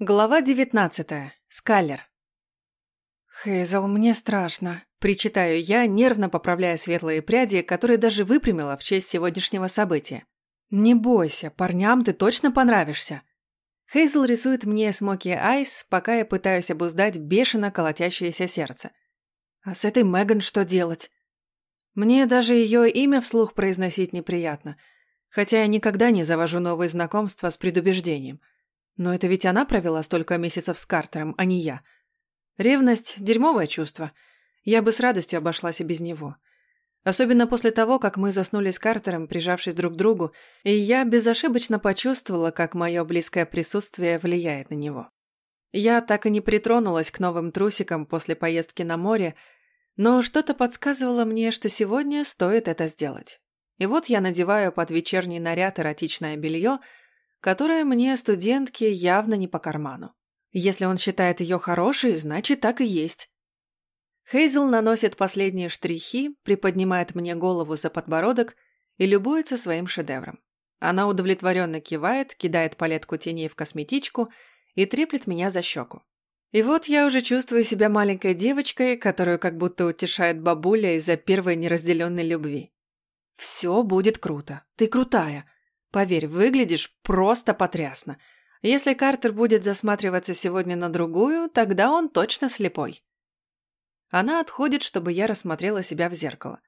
Глава девятнадцатая. Скалер. «Хейзел, мне страшно», – причитаю я, нервно поправляя светлые пряди, которые даже выпрямила в честь сегодняшнего события. «Не бойся, парням ты точно понравишься». Хейзел рисует мне смоки айс, пока я пытаюсь обуздать бешено колотящееся сердце. А с этой Меган что делать? Мне даже ее имя вслух произносить неприятно, хотя я никогда не завожу новые знакомства с предубеждением – но это ведь она провела столько месяцев с Картером, а не я. Ревность – дерьмовое чувство. Я бы с радостью обошлась и без него. Особенно после того, как мы заснули с Картером, прижавшись друг к другу, и я безошибочно почувствовала, как мое близкое присутствие влияет на него. Я так и не притронулась к новым трусикам после поездки на море, но что-то подсказывало мне, что сегодня стоит это сделать. И вот я надеваю под вечерний наряд эротичное белье – которая мне, студентке, явно не по карману. Если он считает ее хорошей, значит, так и есть. Хейзел наносит последние штрихи, приподнимает мне голову за подбородок и любуется своим шедевром. Она удовлетворенно кивает, кидает палетку теней в косметичку и треплет меня за щеку. И вот я уже чувствую себя маленькой девочкой, которую как будто утешает бабуля из-за первой неразделенной любви. «Все будет круто. Ты крутая. Поверь, выглядишь просто потрясно. Если Картер будет засматриваться сегодня на другую, тогда он точно слепой. Она отходит, чтобы я рассмотрела себя в зеркало.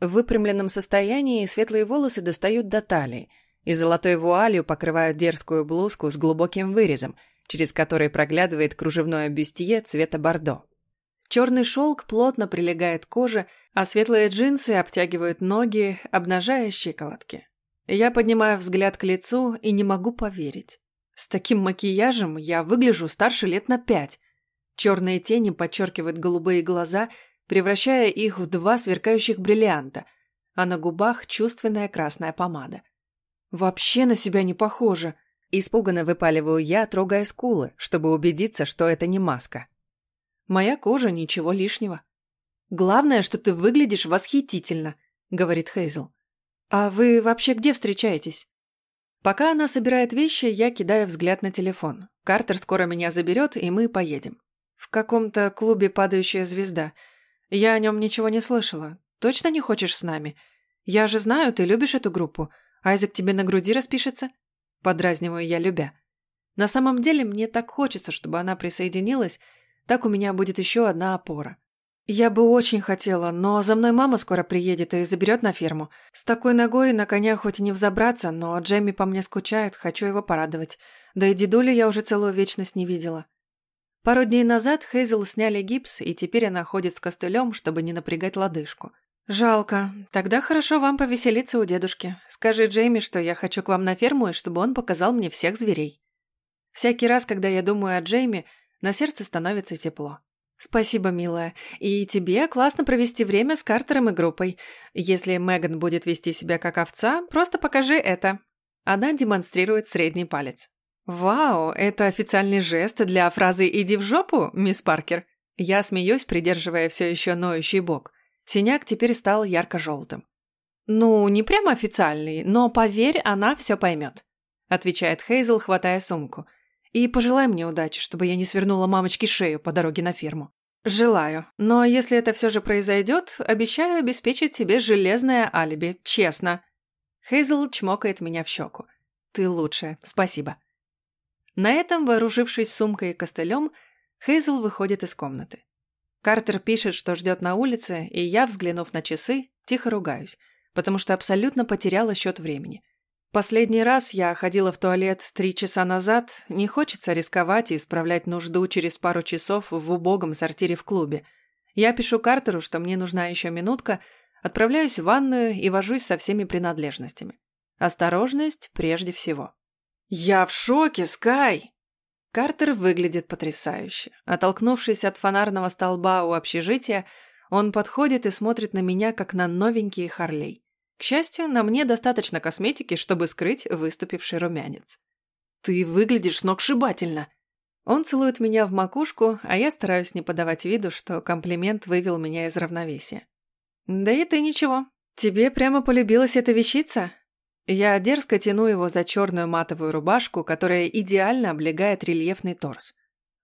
В выпрямленном состоянии светлые волосы достают до талии, и золотой вуалью покрывают дерзкую блузку с глубоким вырезом, через который проглядывает кружевное бюстье цвета бордо. Черный шелк плотно прилегает к коже, а светлые джинсы обтягивают ноги, обнажая щиколотки. Я поднимаю взгляд к лицу и не могу поверить. С таким макияжем я выгляжу старше лет на пять. Черные тени подчеркивают голубые глаза, превращая их в два сверкающих бриллианта, а на губах чувственная красная помада. Вообще на себя не похоже. Испуганно выпаливаю я, трогая скулы, чтобы убедиться, что это не маска. Моя кожа ничего лишнего. Главное, что ты выглядишь восхитительно, говорит Хейзел. «А вы вообще где встречаетесь?» Пока она собирает вещи, я кидаю взгляд на телефон. Картер скоро меня заберет, и мы поедем. В каком-то клубе «Падающая звезда». Я о нем ничего не слышала. Точно не хочешь с нами? Я же знаю, ты любишь эту группу. Айзек тебе на груди распишется? Подразниваю я, любя. На самом деле, мне так хочется, чтобы она присоединилась, так у меня будет еще одна опора. «Я бы очень хотела, но за мной мама скоро приедет и заберет на ферму. С такой ногой на коня хоть и не взобраться, но Джемми по мне скучает, хочу его порадовать. Да и дедулю я уже целую вечность не видела». Пару дней назад Хейзел сняли гипс, и теперь она ходит с костылем, чтобы не напрягать лодыжку. «Жалко. Тогда хорошо вам повеселиться у дедушки. Скажи Джейми, что я хочу к вам на ферму, и чтобы он показал мне всех зверей». Всякий раз, когда я думаю о Джейми, на сердце становится тепло. «Спасибо, милая. И тебе классно провести время с Картером и группой. Если Меган будет вести себя как овца, просто покажи это». Она демонстрирует средний палец. «Вау, это официальный жест для фразы «иди в жопу», мисс Паркер». Я смеюсь, придерживая все еще ноющий бок. Синяк теперь стал ярко-желтым. «Ну, не прямо официальный, но, поверь, она все поймет», отвечает Хейзел, хватая сумку – и пожелай мне удачи, чтобы я не свернула мамочке шею по дороге на ферму. Желаю. Но если это все же произойдет, обещаю обеспечить тебе железное алиби, честно. Хейзел чмокает меня в щеку. Ты лучшая, спасибо. На этом, вооружившись сумкой и костылем, Хейзел выходит из комнаты. Картер пишет, что ждет на улице, и я, взглянув на часы, тихо ругаюсь, потому что абсолютно потеряла счет времени. Последний раз я ходила в туалет три часа назад. Не хочется рисковать и исправлять нужду через пару часов в убогом сортире в клубе. Я пишу Картеру, что мне нужна еще минутка, отправляюсь в ванную и вожусь со всеми принадлежностями. Осторожность прежде всего. «Я в шоке, Скай!» Картер выглядит потрясающе. Оттолкнувшись от фонарного столба у общежития, он подходит и смотрит на меня, как на новенький Харлей. К счастью, на мне достаточно косметики, чтобы скрыть выступивший румянец. «Ты выглядишь сногсшибательно!» Он целует меня в макушку, а я стараюсь не подавать виду, что комплимент вывел меня из равновесия. «Да и ты ничего. Тебе прямо полюбилась эта вещица?» Я дерзко тяну его за черную матовую рубашку, которая идеально облегает рельефный торс.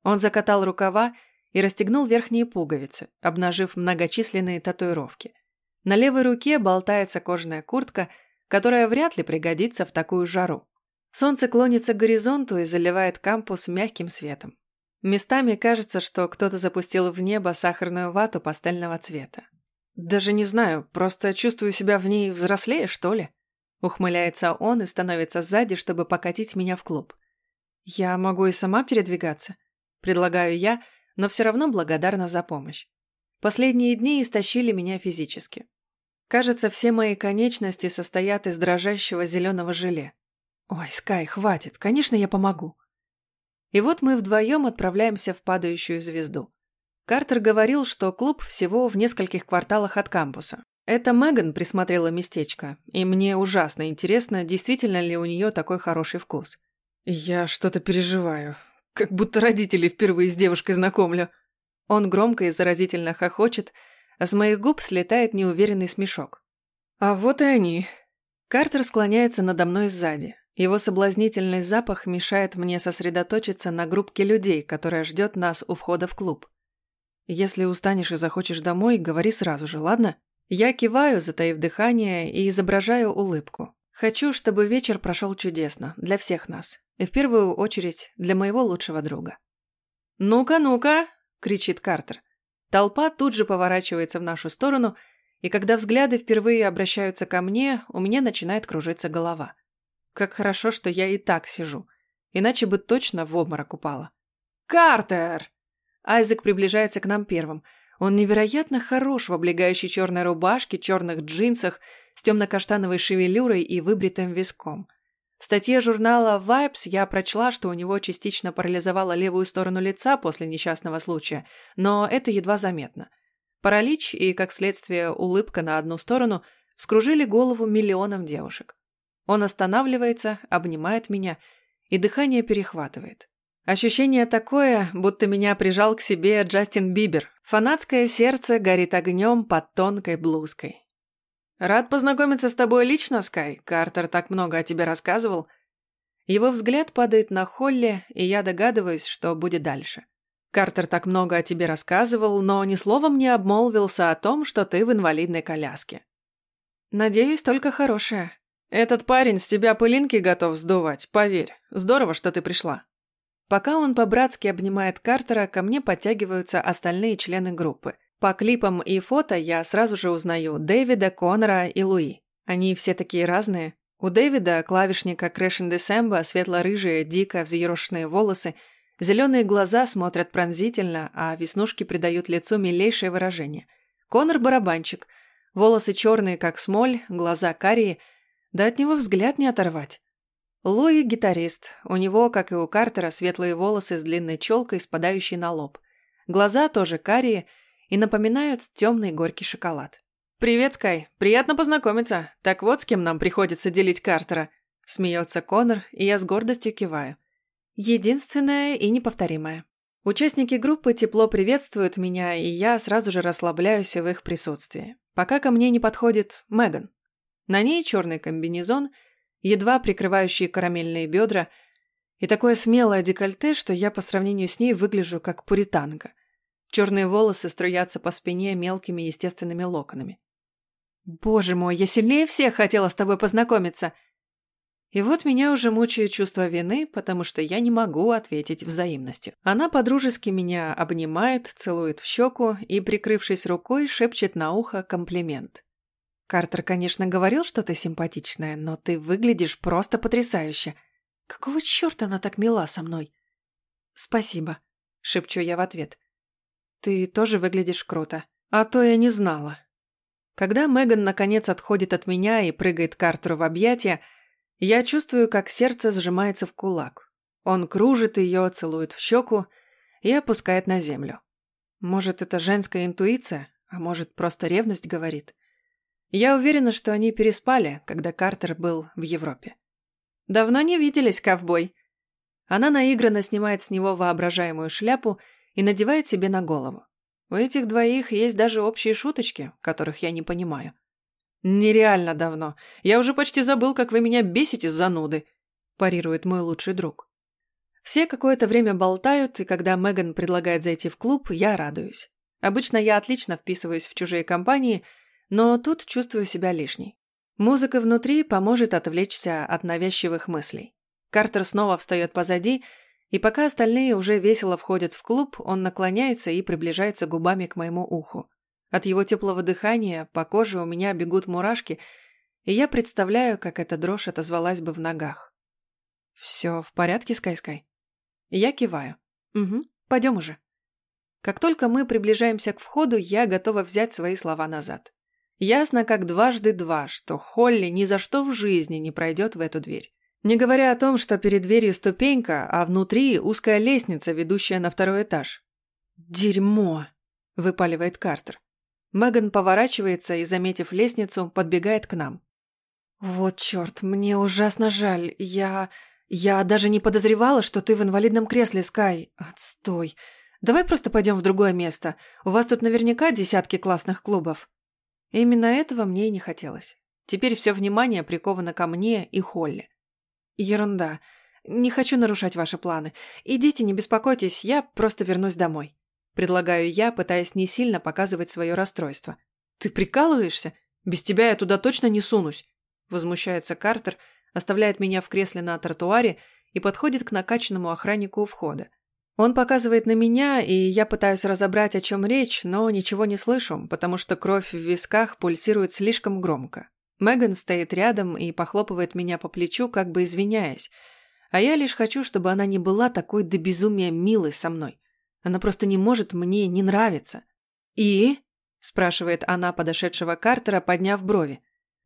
Он закатал рукава и расстегнул верхние пуговицы, обнажив многочисленные татуировки. На левой руке болтается кожаная куртка, которая вряд ли пригодится в такую жару. Солнце клонится к горизонту и заливает кампус мягким светом. Местами кажется, что кто-то запустил в небо сахарную вату пастельного цвета. Даже не знаю, просто чувствую себя в ней взрослее, что ли. Ухмыляется он и становится сзади, чтобы покатить меня в клуб. Я могу и сама передвигаться. Предлагаю я, но все равно благодарна за помощь. Последние дни истощили меня физически. Кажется, все мои конечности состоят из дрожащего зеленого желе. Ой, Скай, хватит, конечно, я помогу. И вот мы вдвоем отправляемся в падающую звезду. Картер говорил, что клуб всего в нескольких кварталах от кампуса. Это Меган присмотрела местечко, и мне ужасно интересно, действительно ли у нее такой хороший вкус. Я что-то переживаю, как будто родителей впервые с девушкой знакомлю. Он громко и заразительно хохочет, с моих губ слетает неуверенный смешок. А вот и они. Картер склоняется надо мной сзади. Его соблазнительный запах мешает мне сосредоточиться на группке людей, которая ждет нас у входа в клуб. Если устанешь и захочешь домой, говори сразу же, ладно? Я киваю, затаив дыхание, и изображаю улыбку. Хочу, чтобы вечер прошел чудесно, для всех нас. И в первую очередь для моего лучшего друга. «Ну-ка, ну-ка!» – кричит Картер. Толпа тут же поворачивается в нашу сторону, и когда взгляды впервые обращаются ко мне, у меня начинает кружиться голова. Как хорошо, что я и так сижу. Иначе бы точно в обморок упала. «Картер!» Айзек приближается к нам первым. Он невероятно хорош в облегающей черной рубашке, черных джинсах, с темно-каштановой шевелюрой и выбритым виском. В статье журнала Vibes я прочла, что у него частично парализовало левую сторону лица после несчастного случая, но это едва заметно. Паралич и, как следствие, улыбка на одну сторону вскружили голову миллионам девушек. Он останавливается, обнимает меня, и дыхание перехватывает. Ощущение такое, будто меня прижал к себе Джастин Бибер. Фанатское сердце горит огнем под тонкой блузкой. «Рад познакомиться с тобой лично, Скай. Картер так много о тебе рассказывал». Его взгляд падает на Холли, и я догадываюсь, что будет дальше. Картер так много о тебе рассказывал, но ни словом не обмолвился о том, что ты в инвалидной коляске. Надеюсь, только хорошее. Этот парень с тебя пылинки готов сдувать, поверь. Здорово, что ты пришла. Пока он по-братски обнимает Картера, ко мне подтягиваются остальные члены группы. По клипам и фото я сразу же узнаю Дэвида, Конора и Луи. Они все такие разные. У Дэвида, клавишника in December, светло-рыжие, дико взъерошенные волосы, зеленые глаза смотрят пронзительно, а веснушки придают лицу милейшее выражение. Конор – барабанщик. Волосы черные, как смоль, глаза карие – да от него взгляд не оторвать. Луи – гитарист. У него, как и у Картера, светлые волосы с длинной челкой, спадающей на лоб. Глаза тоже карие и напоминают темный горький шоколад. «Привет, Скай. Приятно познакомиться. Так вот, с кем нам приходится делить Картера». Смеется Конор, и я с гордостью киваю. Единственное и неповторимое. Участники группы тепло приветствуют меня, и я сразу же расслабляюсь в их присутствии. Пока ко мне не подходит Меган. На ней черный комбинезон, едва прикрывающий карамельные бедра, и такое смелое декольте, что я по сравнению с ней выгляжу как пуританка. Черные волосы струятся по спине мелкими естественными локонами. «Боже мой, я сильнее всех хотела с тобой познакомиться!» И вот меня уже мучает чувство вины, потому что я не могу ответить взаимностью. Она подружески меня обнимает, целует в щеку и, прикрывшись рукой, шепчет на ухо комплимент. Картер, конечно, говорил, что ты симпатичная, но ты выглядишь просто потрясающе. Какого черта она так мила со мной? Спасибо, шепчу я в ответ. Ты тоже выглядишь круто. А то я не знала. Когда Меган наконец отходит от меня и прыгает Картеру в объятия, я чувствую, как сердце сжимается в кулак. Он кружит ее, целует в щеку и опускает на землю. Может, это женская интуиция, а может, просто ревность говорит. Я уверена, что они переспали, когда Картер был в Европе. «Давно не виделись, ковбой!» Она наигранно снимает с него воображаемую шляпу и надевает себе на голову. У этих двоих есть даже общие шуточки, которых я не понимаю. Нереально давно. Я уже почти забыл, как вы меня бесите, зануды, парирует мой лучший друг. Все какое-то время болтают, и когда Меган предлагает зайти в клуб, я радуюсь. Обычно я отлично вписываюсь в чужие компании, но тут чувствую себя лишней. Музыка внутри поможет отвлечься от навязчивых мыслей. Картер снова встает позади, и пока остальные уже весело входят в клуб, он наклоняется и приближается губами к моему уху. От его теплого дыхания по коже у меня бегут мурашки, и я представляю, как эта дрожь отозвалась бы в ногах. «Все в порядке, Скай-Скай?» Я киваю. «Угу, пойдем уже». Как только мы приближаемся к входу, я готова взять свои слова назад. Ясно как дважды два, что Холли ни за что в жизни не пройдет в эту дверь. Не говоря о том, что перед дверью ступенька, а внутри узкая лестница, ведущая на второй этаж. «Дерьмо!» – выпаливает Картер. Меган поворачивается и, заметив лестницу, подбегает к нам. «Вот черт, мне ужасно жаль. Я... я даже не подозревала, что ты в инвалидном кресле, Скай. Отстой. Давай просто пойдем в другое место. У вас тут наверняка десятки классных клубов». Именно этого мне и не хотелось. Теперь все внимание приковано ко мне и Холли. Ерунда. Не хочу нарушать ваши планы. Идите, не беспокойтесь, я просто вернусь домой. Предлагаю я, пытаясь не сильно показывать свое расстройство. «Ты прикалываешься? Без тебя я туда точно не сунусь!» Возмущается Картер, оставляет меня в кресле на тротуаре и подходит к накачанному охраннику у входа. Он показывает на меня, и я пытаюсь разобрать, о чем речь, но ничего не слышу, потому что кровь в висках пульсирует слишком громко. Меган стоит рядом и похлопывает меня по плечу, как бы извиняясь, а я лишь хочу, чтобы она не была такой до безумия милой со мной. Она просто не может мне не нравиться. «И?» – спрашивает она подошедшего Картера, подняв брови.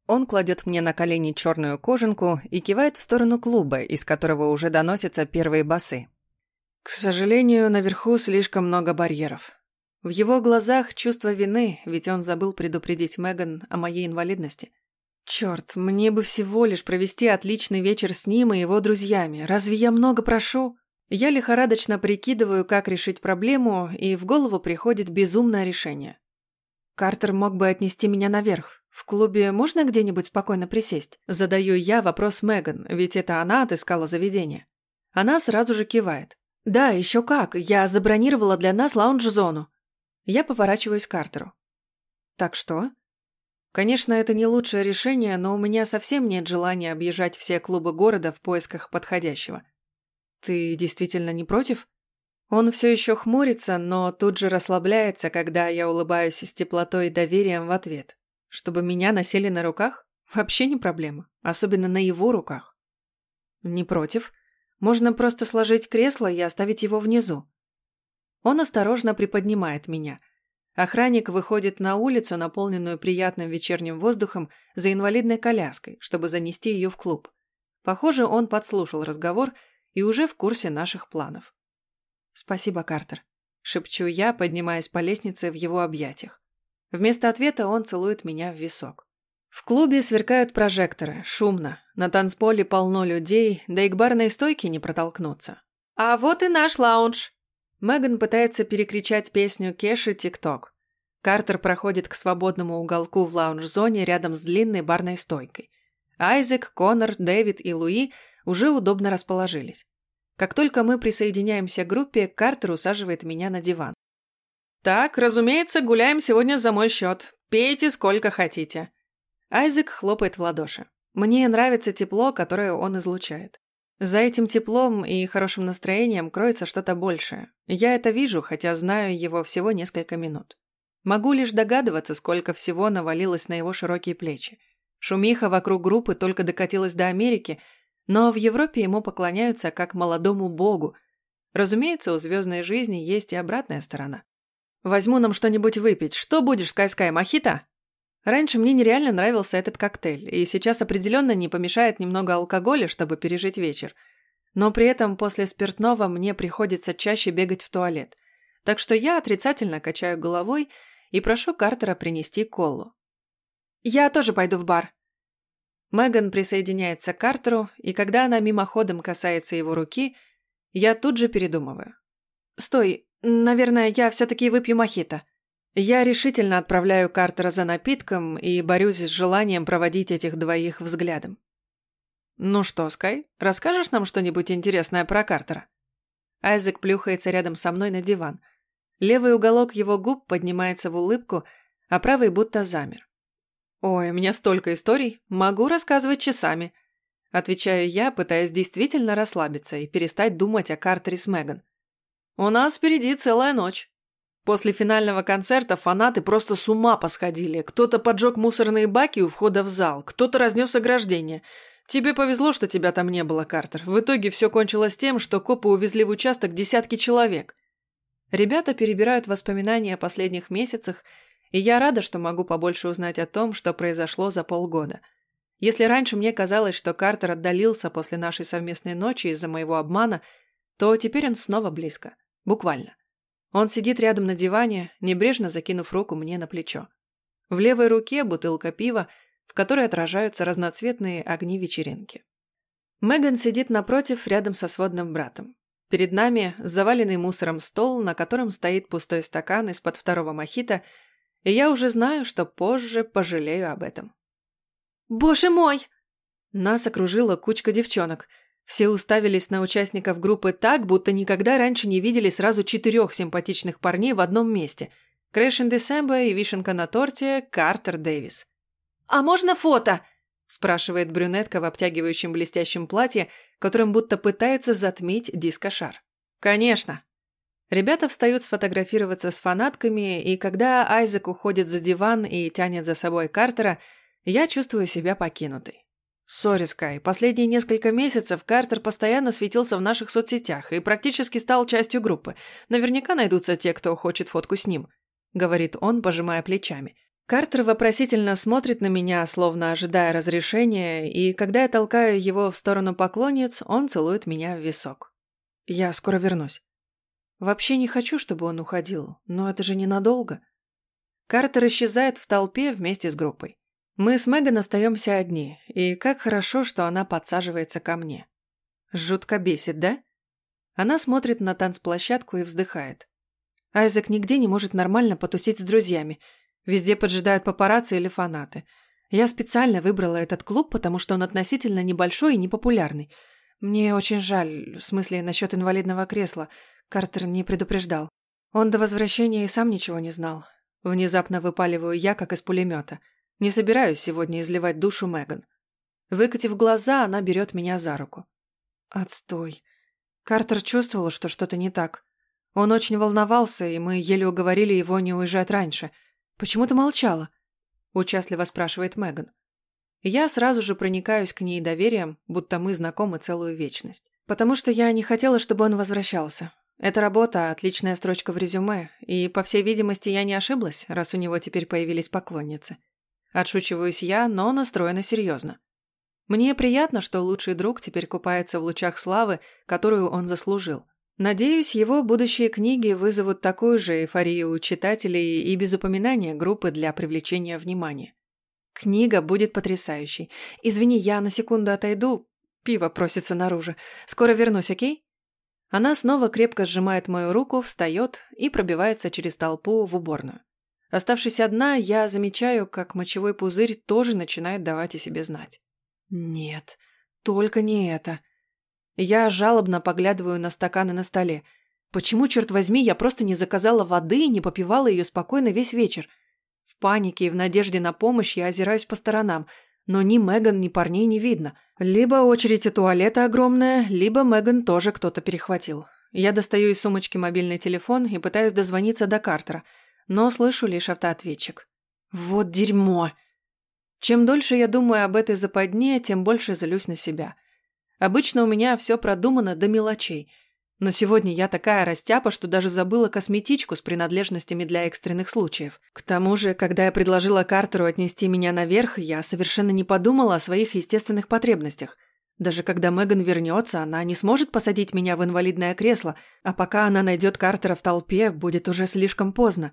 Он кладет мне на колени черную кожанку и кивает в сторону клуба, из которого уже доносятся первые басы. К сожалению, наверху слишком много барьеров. В его глазах чувство вины, ведь он забыл предупредить Меган о моей инвалидности. Черт, мне бы всего лишь провести отличный вечер с ним и его друзьями. Разве я много прошу? Я лихорадочно прикидываю, как решить проблему, и в голову приходит безумное решение. Картер мог бы отнести меня наверх. В клубе можно где-нибудь спокойно присесть? Задаю я вопрос Меган, ведь это она отыскала заведение. Она сразу же кивает. Да, еще как, я забронировала для нас лаунж-зону. Я поворачиваюсь к Картеру. Так что? Конечно, это не лучшее решение, но у меня совсем нет желания объезжать все клубы города в поисках подходящего. «Ты действительно не против?» Он все еще хмурится, но тут же расслабляется, когда я улыбаюсь с теплотой и доверием в ответ. Чтобы меня носили на руках? Вообще не проблема. Особенно на его руках. Не против. Можно просто сложить кресло и оставить его внизу. Он осторожно приподнимает меня. Охранник выходит на улицу, наполненную приятным вечерним воздухом, за инвалидной коляской, чтобы занести ее в клуб. Похоже, он подслушал разговор и уже в курсе наших планов. «Спасибо, Картер», — шепчу я, поднимаясь по лестнице в его объятиях. Вместо ответа он целует меня в висок. В клубе сверкают прожекторы, шумно. На танцполе полно людей, да и к барной стойке не протолкнуться. «А вот и наш лаунж!» Меган пытается перекричать песню Кеши «Тик-ток». Картер проходит к свободному уголку в лаунж-зоне рядом с длинной барной стойкой. Айзек, Конор, Дэвид и Луи уже удобно расположились. Как только мы присоединяемся к группе, Картер усаживает меня на диван. «Так, разумеется, гуляем сегодня за мой счет. Пейте сколько хотите». Айзек хлопает в ладоши. Мне нравится тепло, которое он излучает. За этим теплом и хорошим настроением кроется что-то большее. Я это вижу, хотя знаю его всего несколько минут. Могу лишь догадываться, сколько всего навалилось на его широкие плечи. Шумиха вокруг группы только докатилась до Америки, но в Европе ему поклоняются как молодому богу. Разумеется, у звездной жизни есть и обратная сторона. «Возьму нам что-нибудь выпить. Что будешь, Скай-Скай, мохито?» Раньше мне нереально нравился этот коктейль, и сейчас определенно не помешает немного алкоголя, чтобы пережить вечер. Но при этом после спиртного мне приходится чаще бегать в туалет. Так что я отрицательно качаю головой и прошу Картера принести колу. «Я тоже пойду в бар», Меган присоединяется к Картеру, и когда она мимоходом касается его руки, я тут же передумываю. «Стой, наверное, я все-таки выпью мохито». Я решительно отправляю Картера за напитком и борюсь с желанием проводить этих двоих взглядом. «Ну что, Скай, расскажешь нам что-нибудь интересное про Картера?» Айзек плюхается рядом со мной на диван. Левый уголок его губ поднимается в улыбку, а правый будто замер. «Ой, у меня столько историй, могу рассказывать часами», отвечаю я, пытаясь действительно расслабиться и перестать думать о Картере с Меган. «У нас впереди целая ночь». После финального концерта фанаты просто с ума посходили. Кто-то поджег мусорные баки у входа в зал, кто-то разнес ограждение. Тебе повезло, что тебя там не было, Картер. В итоге все кончилось тем, что копы увезли в участок десятки человек. Ребята перебирают воспоминания о последних месяцах, и я рада, что могу побольше узнать о том, что произошло за полгода. Если раньше мне казалось, что Картер отдалился после нашей совместной ночи из-за моего обмана, то теперь он снова близко. Буквально. Он сидит рядом на диване, небрежно закинув руку мне на плечо. В левой руке бутылка пива, в которой отражаются разноцветные огни вечеринки. Меган сидит напротив, рядом со сводным братом. Перед нами заваленный мусором стол, на котором стоит пустой стакан из-под второго мохито, и я уже знаю, что позже пожалею об этом. «Боже мой!» Нас окружила кучка девчонок. Все уставились на участников группы так, будто никогда раньше не видели сразу четырех симпатичных парней в одном месте. Crash December и вишенка на торте Картер Дэвис. «А можно фото?» – спрашивает брюнетка в обтягивающем блестящем платье, которым будто пытается затмить дискошар. «Конечно». Ребята встают сфотографироваться с фанатками, и когда Айзек уходит за диван и тянет за собой Картера, я чувствую себя покинутой. Sorry, Скай, последние несколько месяцев Картер постоянно светился в наших соцсетях и практически стал частью группы. Наверняка найдутся те, кто хочет фотку с ним», — говорит он, пожимая плечами. Картер вопросительно смотрит на меня, словно ожидая разрешения, и когда я толкаю его в сторону поклонниц, он целует меня в висок. Я скоро вернусь. Вообще не хочу, чтобы он уходил, но это же ненадолго. Картер исчезает в толпе вместе с группой. Мы с Меган остаемся одни, и как хорошо, что она подсаживается ко мне. Жутко бесит, да? Она смотрит на танцплощадку и вздыхает. Айзек нигде не может нормально потусить с друзьями – Везде поджидают папарацци или фанаты. Я специально выбрала этот клуб, потому что он относительно небольшой и непопулярный. Мне очень жаль, в смысле, насчет инвалидного кресла. Картер не предупреждал. Он до возвращения и сам ничего не знал. Внезапно выпаливаю я, как из пулемета. Не собираюсь сегодня изливать душу Меган. Выкатив глаза, она берет меня за руку. Отстой. Картер чувствовал, что что-то не так. Он очень волновался, и мы еле уговорили его не уезжать раньше – «Почему ты молчала?» – участливо спрашивает Меган. Я сразу же проникаюсь к ней доверием, будто мы знакомы целую вечность. Потому что я не хотела, чтобы он возвращался. Эта работа – отличная строчка в резюме, и, по всей видимости, я не ошиблась, раз у него теперь появились поклонницы. Отшучиваюсь я, но настроена серьезно. Мне приятно, что лучший друг теперь купается в лучах славы, которую он заслужил. Надеюсь, его будущие книги вызовут такую же эйфорию у читателей и без упоминания группы для привлечения внимания. Книга будет потрясающей. Извини, я на секунду отойду. Пиво просится наружу. Скоро вернусь, окей? Она снова крепко сжимает мою руку, встает и пробивается через толпу в уборную. Оставшись одна, я замечаю, как мочевой пузырь тоже начинает давать о себе знать. Нет, только не это. Я жалобно поглядываю на стаканы на столе. Почему, черт возьми, я просто не заказала воды и не попивала ее спокойно весь вечер? В панике и в надежде на помощь я озираюсь по сторонам, но ни Меган, ни парней не видно. Либо очередь у туалета огромная, либо Меган тоже кто-то перехватил. Я достаю из сумочки мобильный телефон и пытаюсь дозвониться до Картера, но слышу лишь автоответчик. Вот дерьмо! Чем дольше я думаю об этой западне, тем больше злюсь на себя – Обычно у меня все продумано до мелочей. Но сегодня я такая растяпа, что даже забыла косметичку с принадлежностями для экстренных случаев. К тому же, когда я предложила Картеру отнести меня наверх, я совершенно не подумала о своих естественных потребностях. Даже когда Меган вернется, она не сможет посадить меня в инвалидное кресло, а пока она найдет Картера в толпе, будет уже слишком поздно.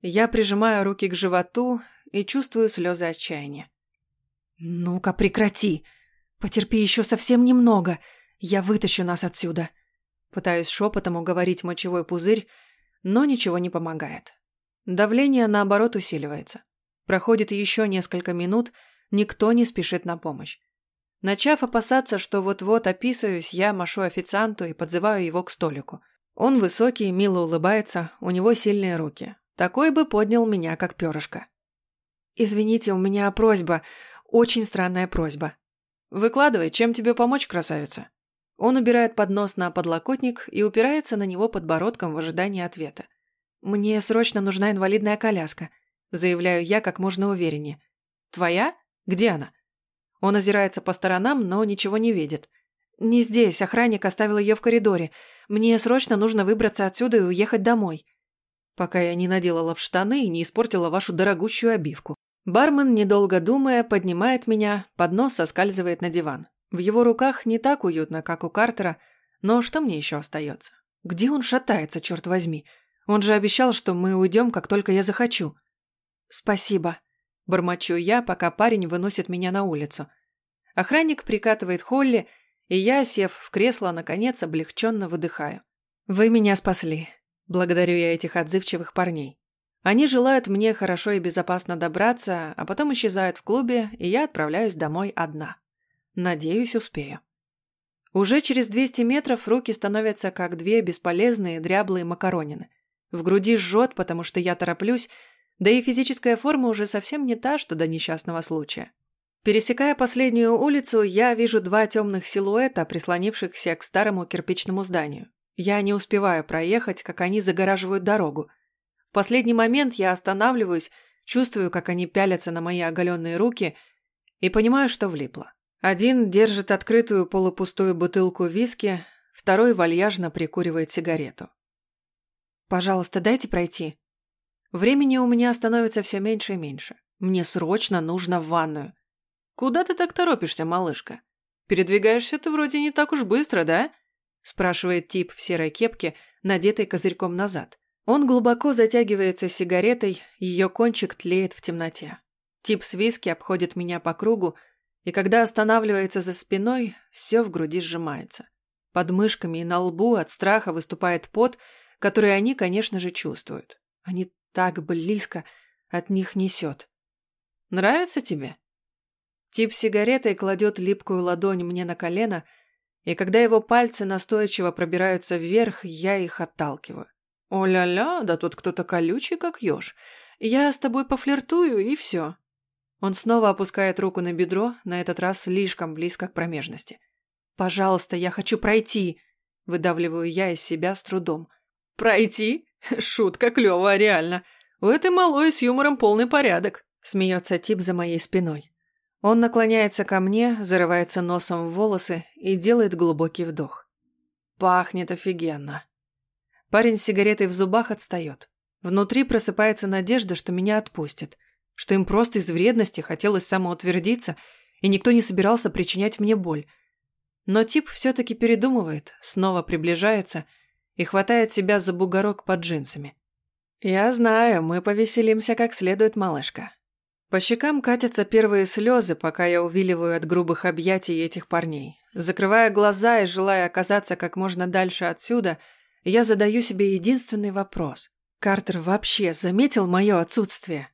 Я прижимаю руки к животу и чувствую слезы отчаяния. «Ну-ка, прекрати!» «Потерпи еще совсем немного. Я вытащу нас отсюда». Пытаюсь шепотом уговорить мочевой пузырь, но ничего не помогает. Давление, наоборот, усиливается. Проходит еще несколько минут, никто не спешит на помощь. Начав опасаться, что вот-вот описываюсь, я машу официанту и подзываю его к столику. Он высокий, мило улыбается, у него сильные руки. Такой бы поднял меня, как перышко. «Извините, у меня просьба. Очень странная просьба». «Выкладывай, чем тебе помочь, красавица?» Он убирает поднос на подлокотник и упирается на него подбородком в ожидании ответа. «Мне срочно нужна инвалидная коляска», – заявляю я как можно увереннее. «Твоя? Где она?» Он озирается по сторонам, но ничего не видит. «Не здесь, охранник оставил ее в коридоре. Мне срочно нужно выбраться отсюда и уехать домой». Пока я не наделала в штаны и не испортила вашу дорогущую обивку. Бармен, недолго думая, поднимает меня, поднос соскальзывает на диван. В его руках не так уютно, как у Картера, но что мне еще остается? Где он шатается, черт возьми? Он же обещал, что мы уйдем, как только я захочу. Спасибо. Бормочу я, пока парень выносит меня на улицу. Охранник прикатывает Холли, и я, сев в кресло, наконец облегченно выдыхаю. «Вы меня спасли. Благодарю я этих отзывчивых парней. Они желают мне хорошо и безопасно добраться, а потом исчезают в клубе, и я отправляюсь домой одна. Надеюсь, успею». Уже через 200 метров руки становятся как две бесполезные дряблые макаронины. В груди жжет, потому что я тороплюсь, да и физическая форма уже совсем не та, что до несчастного случая. Пересекая последнюю улицу, я вижу два темных силуэта, прислонившихся к старому кирпичному зданию. Я не успеваю проехать, как они загораживают дорогу. В последний момент я останавливаюсь, чувствую, как они пялятся на мои оголенные руки и понимаю, что влипло. Один держит открытую полупустую бутылку виски, второй вальяжно прикуривает сигарету. «Пожалуйста, дайте пройти», Времени у меня становится все меньше и меньше. Мне срочно нужно в ванную. Куда ты так торопишься, малышка? Передвигаешься ты вроде не так уж быстро, да? Спрашивает тип в серой кепке, надетой козырьком назад. Он глубоко затягивается сигаретой, ее кончик тлеет в темноте. Тип с виски обходит меня по кругу, и когда останавливается за спиной, все в груди сжимается. Под мышками и на лбу от страха выступает пот, который они, конечно же, чувствуют. Они так близко от них несет. Нравится тебе? Тип сигаретой кладет липкую ладонь мне на колено, и когда его пальцы настойчиво пробираются вверх, я их отталкиваю. «О-ля-ля, да тут кто-то колючий, как еж. Я с тобой пофлиртую, и все». Он снова опускает руку на бедро, на этот раз слишком близко к промежности. «Пожалуйста, я хочу пройти», — выдавливаю я из себя с трудом. «Пройти? Шутка клевая, реально. У этой малой с юмором полный порядок. Смеется тип за моей спиной. Он наклоняется ко мне, зарывается носом в волосы и делает глубокий вдох. Пахнет офигенно. Парень с сигаретой в зубах отстает. Внутри просыпается надежда, что меня отпустят. Что им просто из вредности хотелось самоутвердиться, и никто не собирался причинять мне боль. Но тип все-таки передумывает, снова приближается – и хватает себя за бугорок под джинсами. «Я знаю, мы повеселимся как следует, малышка». По щекам катятся первые слезы, пока я увиливаю от грубых объятий этих парней. Закрывая глаза и желая оказаться как можно дальше отсюда, я задаю себе единственный вопрос. Картер вообще заметил мое отсутствие?